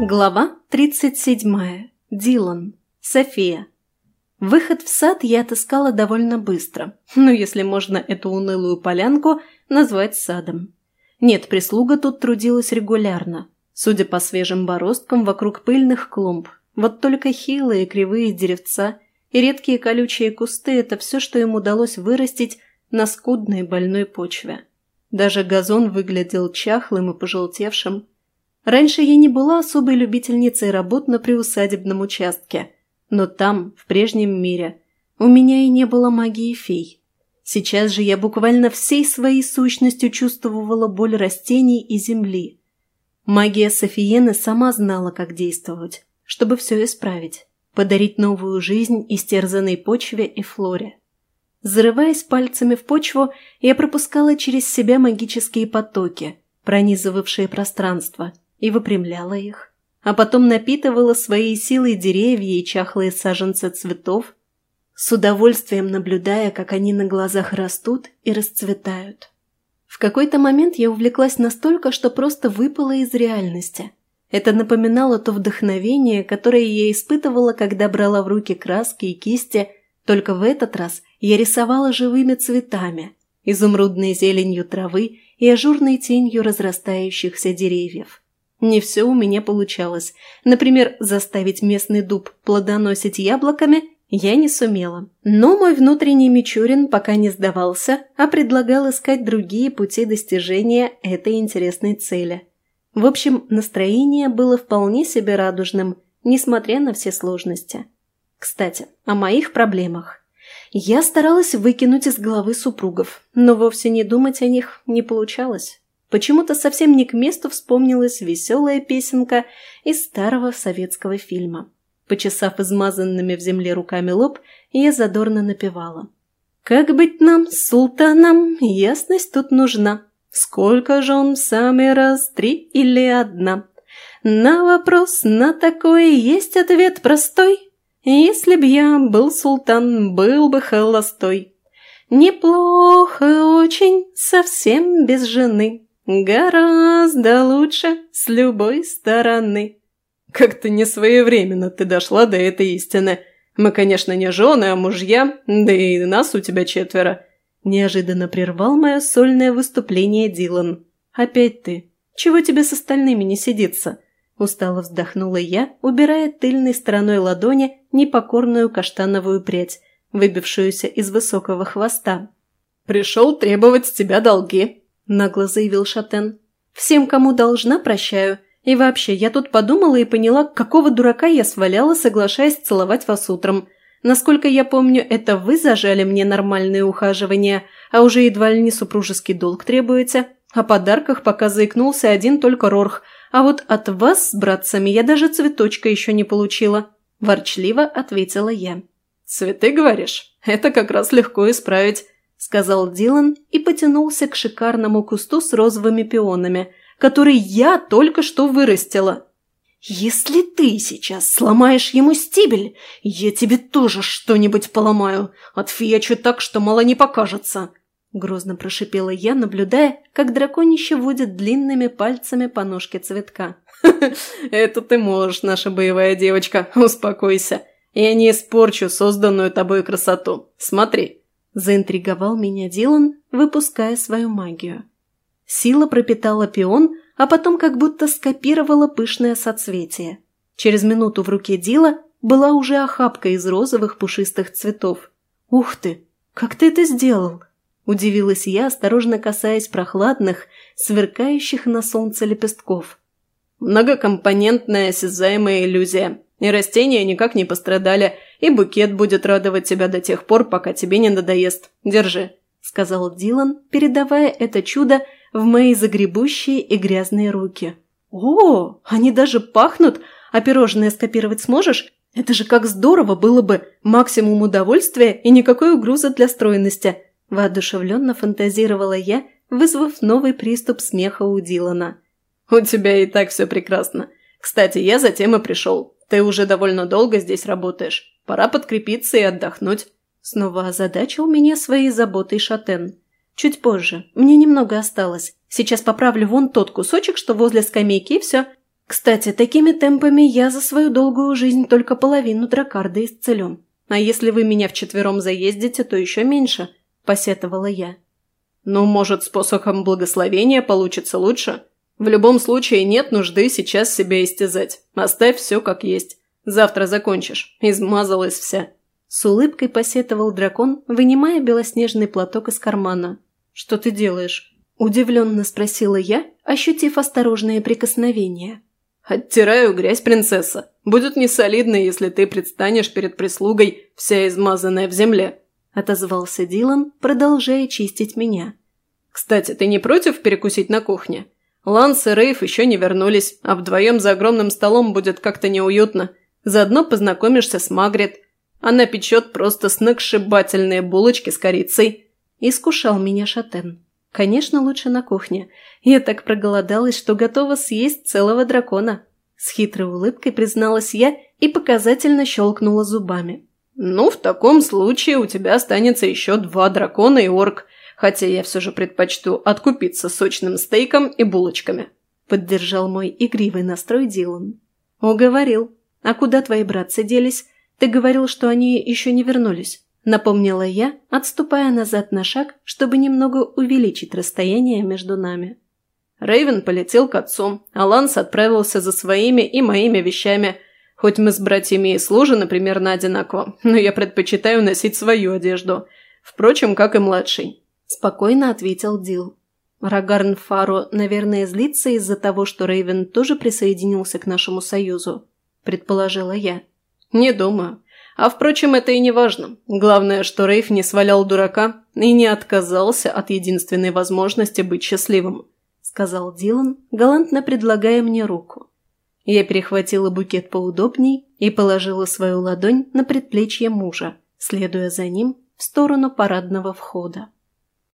Глава 37. Дилан. София. Выход в сад я отыскала довольно быстро, ну если можно эту унылую полянку назвать садом. Нет, прислуга тут трудилась регулярно, судя по свежим бороздкам вокруг пыльных клумб. Вот только хилые кривые деревца и редкие колючие кусты – это все, что им удалось вырастить на скудной больной почве. Даже газон выглядел чахлым и пожелтевшим – Раньше я не была особой любительницей работ на приусадебном участке, но там, в прежнем мире, у меня и не было магии фей. Сейчас же я буквально всей своей сущностью чувствовала боль растений и земли. Магия Софиены сама знала, как действовать, чтобы все исправить, подарить новую жизнь истерзанной почве и флоре. Зарываясь пальцами в почву, я пропускала через себя магические потоки, пронизывавшие пространство – и выпрямляла их, а потом напитывала своей силой деревья и чахлые саженцы цветов, с удовольствием наблюдая, как они на глазах растут и расцветают. В какой-то момент я увлеклась настолько, что просто выпала из реальности. Это напоминало то вдохновение, которое я испытывала, когда брала в руки краски и кисти, только в этот раз я рисовала живыми цветами, изумрудной зеленью травы и ажурной тенью разрастающихся деревьев. Не все у меня получалось. Например, заставить местный дуб плодоносить яблоками я не сумела. Но мой внутренний Мичурин пока не сдавался, а предлагал искать другие пути достижения этой интересной цели. В общем, настроение было вполне себе радужным, несмотря на все сложности. Кстати, о моих проблемах. Я старалась выкинуть из головы супругов, но вовсе не думать о них не получалось. Почему-то совсем не к месту вспомнилась веселая песенка из старого советского фильма. Почесав измазанными в земле руками лоб, я задорно напевала. «Как быть нам, султанам, ясность тут нужна. Сколько жен в самый раз, три или одна? На вопрос на такой есть ответ простой. Если б я был султан, был бы холостой. Неплохо очень, совсем без жены». «Гораздо лучше с любой стороны». «Как-то не своевременно ты дошла до этой истины. Мы, конечно, не жены, а мужья, да и нас у тебя четверо». Неожиданно прервал мое сольное выступление Дилан. «Опять ты. Чего тебе с остальными не сидится?» Устало вздохнула я, убирая тыльной стороной ладони непокорную каштановую прядь, выбившуюся из высокого хвоста. «Пришел требовать с тебя долги», нагло заявил Шатен. «Всем, кому должна, прощаю. И вообще, я тут подумала и поняла, какого дурака я сваляла, соглашаясь целовать вас утром. Насколько я помню, это вы зажали мне нормальные ухаживания, а уже едва ли не супружеский долг требуете. О подарках пока заикнулся один только Рорх, а вот от вас с братцами я даже цветочка еще не получила», – ворчливо ответила я. «Цветы, говоришь? Это как раз легко исправить. – сказал Дилан и потянулся к шикарному кусту с розовыми пионами, который я только что вырастила. «Если ты сейчас сломаешь ему стебель, я тебе тоже что-нибудь поломаю, отфиячу так, что мало не покажется!» Грозно прошипела я, наблюдая, как драконище водит длинными пальцами по ножке цветка. «Это ты можешь, наша боевая девочка, успокойся. Я не испорчу созданную тобой красоту. Смотри, Заинтриговал меня Дилан, выпуская свою магию. Сила пропитала пион, а потом как будто скопировала пышное соцветие. Через минуту в руке Дила была уже охапка из розовых пушистых цветов. «Ух ты! Как ты это сделал?» Удивилась я, осторожно касаясь прохладных, сверкающих на солнце лепестков. «Многокомпонентная осязаемая иллюзия», и растения никак не пострадали, и букет будет радовать тебя до тех пор, пока тебе не надоест. Держи», – сказал Дилан, передавая это чудо в мои загребущие и грязные руки. «О, они даже пахнут! А пирожные скопировать сможешь? Это же как здорово было бы! Максимум удовольствия и никакой угрозы для стройности!» Воодушевленно фантазировала я, вызвав новый приступ смеха у Дилана. «У тебя и так все прекрасно. Кстати, я затем и пришел. Ты уже довольно долго здесь работаешь. Пора подкрепиться и отдохнуть. Снова озадачил меня своей заботой Шатен. Чуть позже. Мне немного осталось. Сейчас поправлю вон тот кусочек, что возле скамейки, и все. Кстати, такими темпами я за свою долгую жизнь только половину дракарда исцелю. А если вы меня вчетвером заездите, то еще меньше, посетовала я. Ну, может, с посохом благословения получится лучше? В любом случае нет нужды сейчас себя истязать. Оставь все как есть. Завтра закончишь. Измазалась вся. С улыбкой посетовал дракон, вынимая белоснежный платок из кармана. «Что ты делаешь?» – удивленно спросила я, ощутив осторожное прикосновение. «Оттираю грязь, принцесса. Будет не солидно, если ты предстанешь перед прислугой, вся измазанная в земле», – отозвался Дилан, продолжая чистить меня. «Кстати, ты не против перекусить на кухне? Ланс и Рейв еще не вернулись, а вдвоем за огромным столом будет как-то неуютно. Заодно познакомишься с Магрет. Она печет просто сногсшибательные булочки с корицей». Искушал меня Шатен. Конечно, лучше на кухне. Я так проголодалась, что готова съесть целого дракона. С хитрой улыбкой призналась я и показательно щелкнула зубами. «Ну, в таком случае у тебя останется еще два дракона и орк, хотя я все же предпочту откупиться сочным стейком и булочками», поддержал мой игривый настрой Дилан. «Уговорил. А куда твои братцы делись? Ты говорил, что они еще не вернулись». Напомнила я, отступая назад на шаг, чтобы немного увеличить расстояние между нами. Рейвен полетел к отцу, а Ланс отправился за своими и моими вещами. Хоть мы с братьями и сложены примерно одинаково, но я предпочитаю носить свою одежду. Впрочем, как и младший. Спокойно ответил Дил. Рагарн Фаро, наверное, злится из-за того, что Рейвен тоже присоединился к нашему союзу, предположила я. Не думаю. А впрочем, это и не важно. Главное, что Рейв не свалял дурака и не отказался от единственной возможности быть счастливым сказал Дилан, галантно предлагая мне руку. Я перехватила букет поудобней и положила свою ладонь на предплечье мужа, следуя за ним в сторону парадного входа.